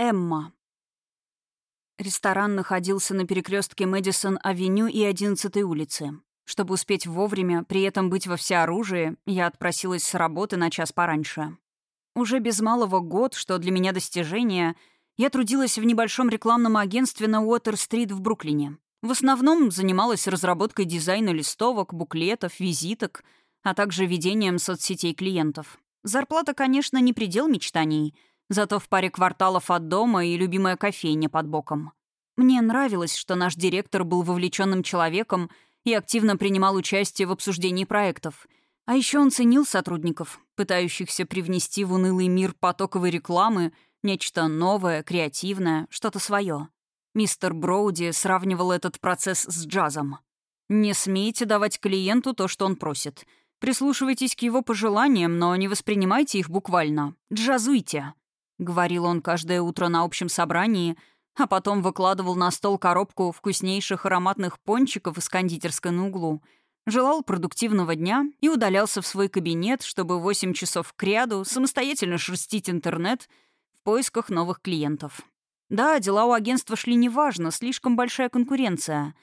Эмма. Ресторан находился на перекрестке Мэдисон-авеню и 11-й улицы. Чтобы успеть вовремя, при этом быть во всеоружии, я отпросилась с работы на час пораньше. Уже без малого год, что для меня достижение, я трудилась в небольшом рекламном агентстве на Уотер-стрит в Бруклине. В основном занималась разработкой дизайна листовок, буклетов, визиток, а также ведением соцсетей клиентов. Зарплата, конечно, не предел мечтаний — Зато в паре кварталов от дома и любимая кофейня под боком. Мне нравилось, что наш директор был вовлеченным человеком и активно принимал участие в обсуждении проектов. А еще он ценил сотрудников, пытающихся привнести в унылый мир потоковой рекламы нечто новое, креативное, что-то свое. Мистер Броуди сравнивал этот процесс с джазом. «Не смейте давать клиенту то, что он просит. Прислушивайтесь к его пожеланиям, но не воспринимайте их буквально. Джазуйте». — говорил он каждое утро на общем собрании, а потом выкладывал на стол коробку вкуснейших ароматных пончиков из кондитерской на углу, желал продуктивного дня и удалялся в свой кабинет, чтобы 8 часов к ряду самостоятельно шерстить интернет в поисках новых клиентов. Да, дела у агентства шли неважно, слишком большая конкуренция.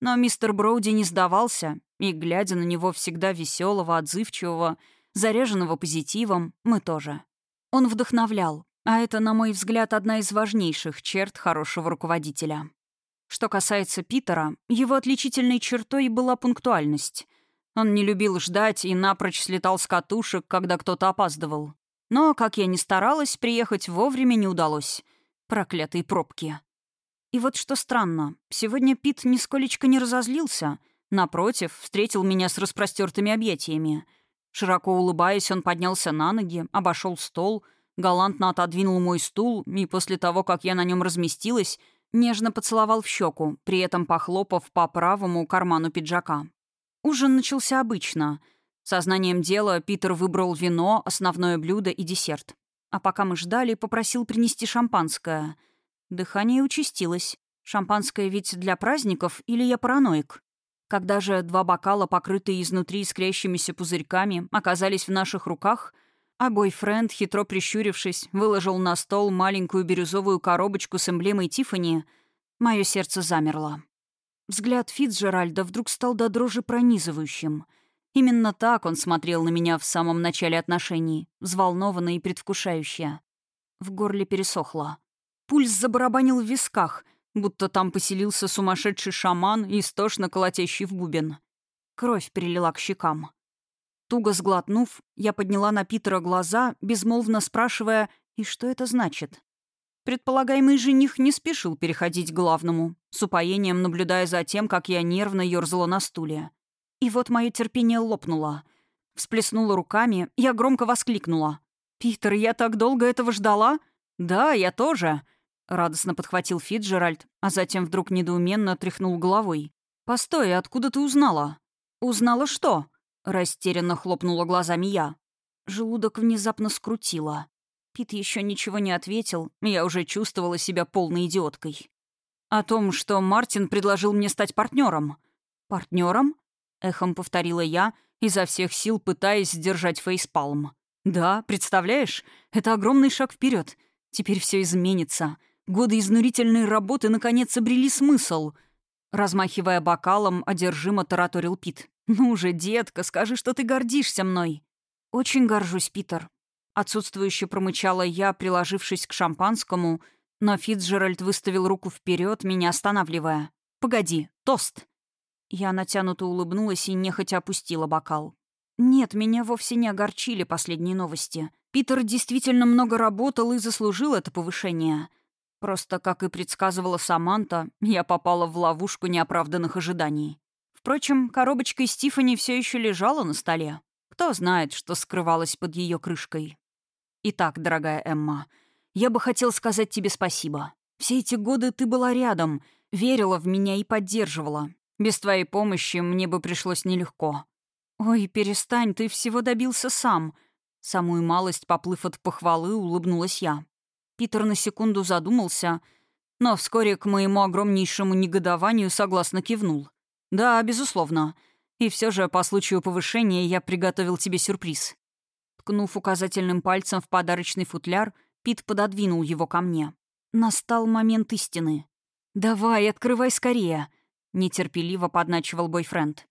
Но мистер Броуди не сдавался, и, глядя на него всегда веселого, отзывчивого, заряженного позитивом, мы тоже. Он вдохновлял, а это, на мой взгляд, одна из важнейших черт хорошего руководителя. Что касается Питера, его отличительной чертой была пунктуальность. Он не любил ждать и напрочь слетал с катушек, когда кто-то опаздывал. Но, как я ни старалась, приехать вовремя не удалось. Проклятые пробки. И вот что странно, сегодня Пит нисколечко не разозлился. Напротив, встретил меня с распростертыми объятиями. Широко улыбаясь, он поднялся на ноги, обошел стол — галантно отодвинул мой стул и после того, как я на нем разместилась, нежно поцеловал в щеку, при этом похлопав по правому карману пиджака. Ужин начался обычно. Сознанием дела Питер выбрал вино, основное блюдо и десерт. А пока мы ждали, попросил принести шампанское. Дыхание участилось. Шампанское ведь для праздников или я параноик? Когда же два бокала, покрытые изнутри искрящимися пузырьками, оказались в наших руках — а бойфренд, хитро прищурившись, выложил на стол маленькую бирюзовую коробочку с эмблемой Тиффани. Мое сердце замерло. Взгляд Фитцжеральда вдруг стал до дрожи пронизывающим. Именно так он смотрел на меня в самом начале отношений, взволнованно и предвкушающе. В горле пересохло. Пульс забарабанил в висках, будто там поселился сумасшедший шаман, истошно колотящий в бубен. Кровь перелила к щекам. Туго сглотнув, я подняла на Питера глаза, безмолвно спрашивая, и что это значит? Предполагаемый жених не спешил переходить к главному, с упоением наблюдая за тем, как я нервно ерзала на стуле. И вот мое терпение лопнуло. Всплеснула руками, я громко воскликнула. «Питер, я так долго этого ждала?» «Да, я тоже», — радостно подхватил Фитджеральд, а затем вдруг недоуменно тряхнул головой. «Постой, откуда ты узнала?» «Узнала что?» Растерянно хлопнула глазами я. Желудок внезапно скрутило. Пит еще ничего не ответил, я уже чувствовала себя полной идиоткой. О том, что Мартин предложил мне стать партнером. Партнером? Эхом повторила я, изо всех сил пытаясь сдержать фейспалм. Да, представляешь, это огромный шаг вперед. Теперь все изменится. Годы изнурительной работы наконец обрели смысл. Размахивая бокалом, одержимо тараторил Пит. «Ну же, детка, скажи, что ты гордишься мной». «Очень горжусь, Питер». Отсутствующе промычала я, приложившись к шампанскому, но Фитцжеральд выставил руку вперед, меня останавливая. «Погоди, тост!» Я натянуто улыбнулась и нехотя опустила бокал. Нет, меня вовсе не огорчили последние новости. Питер действительно много работал и заслужил это повышение. Просто, как и предсказывала Саманта, я попала в ловушку неоправданных ожиданий. Впрочем, коробочка из Тиффани все еще лежала на столе. Кто знает, что скрывалось под ее крышкой. Итак, дорогая Эмма, я бы хотел сказать тебе спасибо. Все эти годы ты была рядом, верила в меня и поддерживала. Без твоей помощи мне бы пришлось нелегко. Ой, перестань, ты всего добился сам. Самую малость, поплыв от похвалы, улыбнулась я. Питер на секунду задумался, но вскоре к моему огромнейшему негодованию согласно кивнул. «Да, безусловно. И все же по случаю повышения я приготовил тебе сюрприз». Ткнув указательным пальцем в подарочный футляр, Пит пододвинул его ко мне. Настал момент истины. «Давай, открывай скорее!» — нетерпеливо подначивал бойфренд.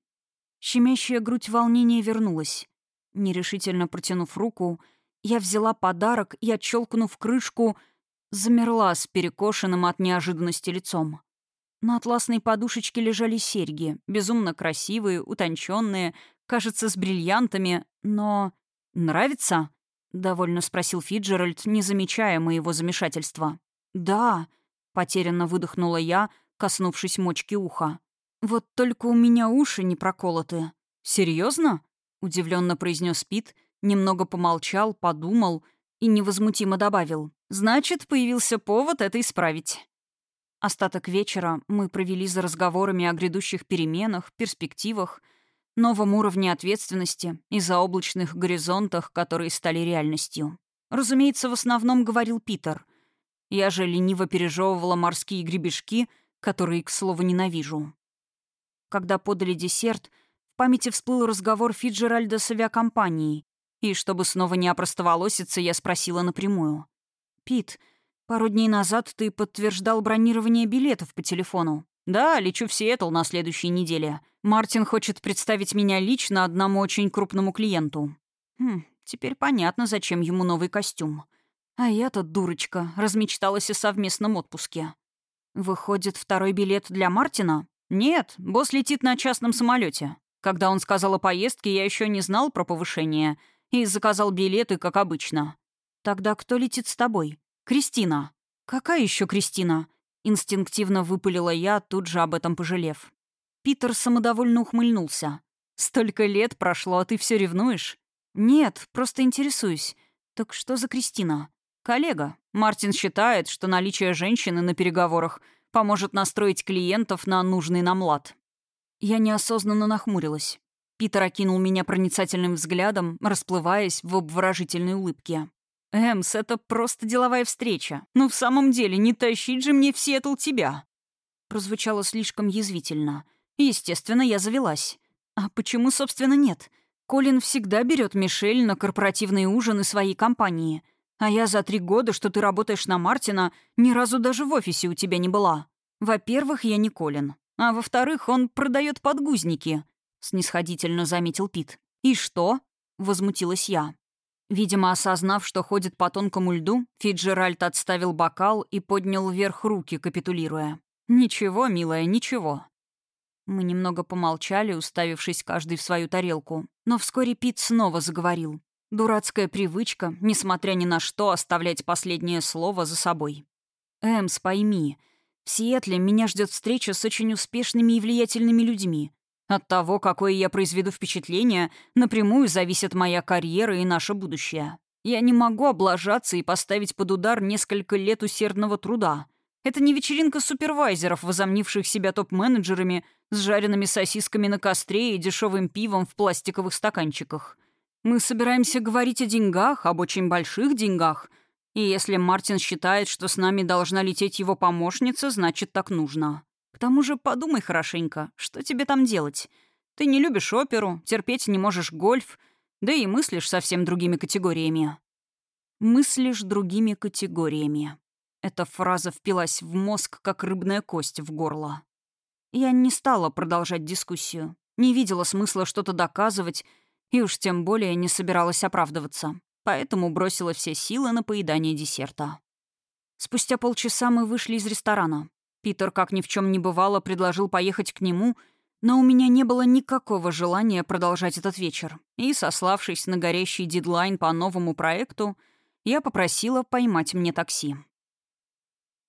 Щемящая грудь волнения вернулась. Нерешительно протянув руку, я взяла подарок и, отщелкнув крышку, замерла с перекошенным от неожиданности лицом. На атласной подушечке лежали серьги, безумно красивые, утонченные, кажется, с бриллиантами, но... «Нравится?» — довольно спросил Фиджеральд, не замечая моего замешательства. «Да», — потерянно выдохнула я, коснувшись мочки уха. «Вот только у меня уши не проколоты». Серьезно? удивленно произнес Пит, немного помолчал, подумал и невозмутимо добавил. «Значит, появился повод это исправить». Остаток вечера мы провели за разговорами о грядущих переменах, перспективах, новом уровне ответственности и заоблачных горизонтах, которые стали реальностью. Разумеется, в основном говорил Питер. Я же лениво пережевывала морские гребешки, которые, к слову, ненавижу. Когда подали десерт, в памяти всплыл разговор Фиджеральда с авиакомпанией, и чтобы снова не опростоволоситься, я спросила напрямую. «Пит, — Пару дней назад ты подтверждал бронирование билетов по телефону. Да, лечу в Сиэтл на следующей неделе. Мартин хочет представить меня лично одному очень крупному клиенту. Хм, теперь понятно, зачем ему новый костюм. А я-то, дурочка, размечталась о совместном отпуске. Выходит, второй билет для Мартина? Нет, босс летит на частном самолете. Когда он сказал о поездке, я еще не знал про повышение и заказал билеты, как обычно. Тогда кто летит с тобой? «Кристина». «Какая еще Кристина?» Инстинктивно выпалила я, тут же об этом пожалев. Питер самодовольно ухмыльнулся. «Столько лет прошло, а ты все ревнуешь?» «Нет, просто интересуюсь. Так что за Кристина?» «Коллега. Мартин считает, что наличие женщины на переговорах поможет настроить клиентов на нужный нам лад». Я неосознанно нахмурилась. Питер окинул меня проницательным взглядом, расплываясь в обворожительной улыбке. «Эмс, это просто деловая встреча. Ну, в самом деле, не тащить же мне в Сиэтл тебя!» Прозвучало слишком язвительно. Естественно, я завелась. А почему, собственно, нет? Колин всегда берет Мишель на корпоративные ужины своей компании. А я за три года, что ты работаешь на Мартина, ни разу даже в офисе у тебя не была. Во-первых, я не Колин. А во-вторых, он продает подгузники», — снисходительно заметил Пит. «И что?» — возмутилась я. Видимо, осознав, что ходит по тонкому льду, Фиджеральд отставил бокал и поднял вверх руки, капитулируя. «Ничего, милая, ничего». Мы немного помолчали, уставившись каждый в свою тарелку. Но вскоре Пит снова заговорил. Дурацкая привычка, несмотря ни на что, оставлять последнее слово за собой. «Эмс, пойми, в Сиэтле меня ждет встреча с очень успешными и влиятельными людьми. От того, какое я произведу впечатление, напрямую зависит моя карьера и наше будущее. Я не могу облажаться и поставить под удар несколько лет усердного труда. Это не вечеринка супервайзеров, возомнивших себя топ-менеджерами с жареными сосисками на костре и дешевым пивом в пластиковых стаканчиках. Мы собираемся говорить о деньгах, об очень больших деньгах. И если Мартин считает, что с нами должна лететь его помощница, значит, так нужно. Тому же подумай хорошенько, что тебе там делать? Ты не любишь оперу, терпеть не можешь гольф, да и мыслишь совсем другими категориями. Мыслишь другими категориями. Эта фраза впилась в мозг, как рыбная кость в горло. Я не стала продолжать дискуссию, не видела смысла что-то доказывать и уж тем более не собиралась оправдываться, поэтому бросила все силы на поедание десерта. Спустя полчаса мы вышли из ресторана. Питер, как ни в чем не бывало, предложил поехать к нему, но у меня не было никакого желания продолжать этот вечер. И, сославшись на горящий дедлайн по новому проекту, я попросила поймать мне такси.